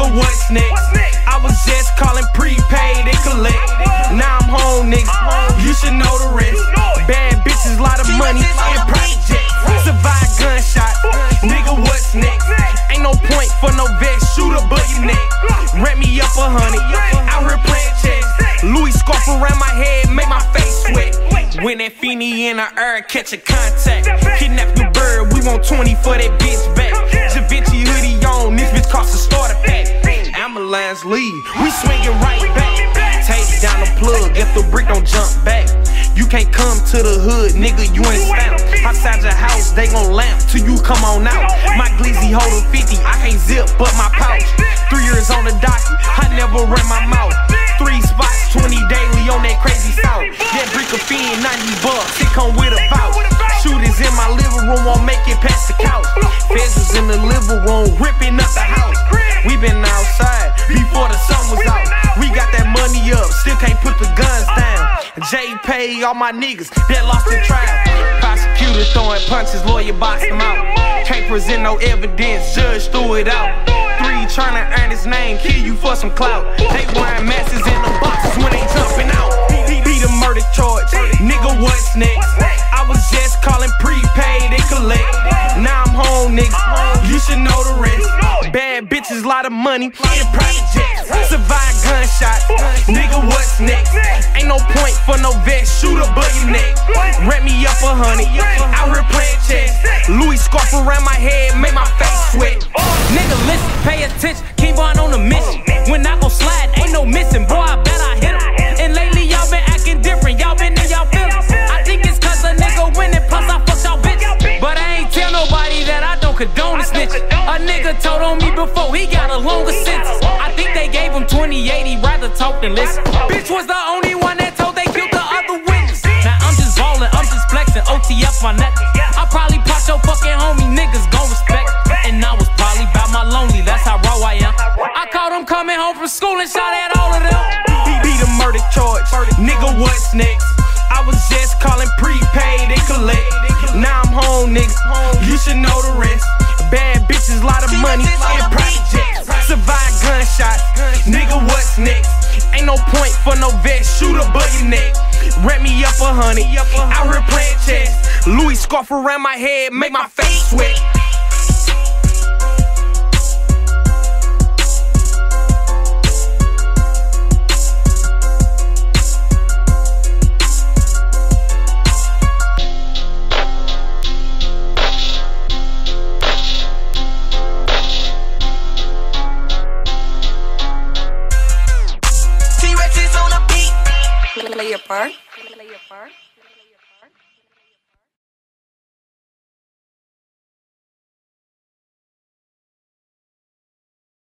nigga, what's next? I was just calling prepaid and collect. Now I'm home, nigga. You should know the rest. Bad bitches, lot of money in private jets. Survive gunshot, nigga, what's next? Ain't no point for no vest, shoot a boogie neck. Rent me up a hundred, out here playing chess. Louis scarf around my head, make my face sweat. When that Feeny in the air, catch a contact. Kidnap your bird, we want 20 for that bitch back. The brick don't jump back. You can't come to the hood, nigga, you ain't stamped. Outside your house, they gon' lamp till you come on out. My glizzy holding 50, I can't zip but my pouch. Three years on the docket, I never ran my mouth. Three spots, 20 daily on that crazy south. That brick of fiend, 90 bucks, it come with a vouch. Shooters in my living room, won't make it past the couch. Feds was in the living room, ripping up the house. Pay all my niggas that lost the trial. Prosecutor throwing punches, lawyer boxed them out. Can't present no evidence, judge threw it out. Three trying to earn his name, kill you for some clout. They wearing masses in the boxes when they jumping out. Beat a murder charge, nigga, what's next? I was just calling prepaid and collect. Now I'm home, nigga. You should know the rest. Bad bitches, lot of money in private jets. Survive gunshots, nigga, what's next? Scarf around my head, make my face sweat. Nigga, listen, pay attention. keep Von on a mission. When I go slide, ain't no missing. Boy, I bet I hit him. And lately, y'all been acting different. Y'all been in y'all feelings. I think it's cause a nigga winning, plus I fucked y'all bitches. But I ain't tell nobody that I don't condone the snitch. A nigga told on me before, he got a longer sentence. I think they gave him 2080, rather talk than listen. Bitch was the only one coming home from school and shot at all of them. Beat a murder charge, nigga, what's next? I was just calling prepaid and collect. Now I'm home, nigga. You should know the rest. Bad bitches, lot of money private jets. Survive gunshots, nigga, what's next? Ain't no point for no vest, shoot a buggy neck. Rent me up a honey. out here playing chess. Louis scarf around my head, make my face sweat. Play your part. Play your part.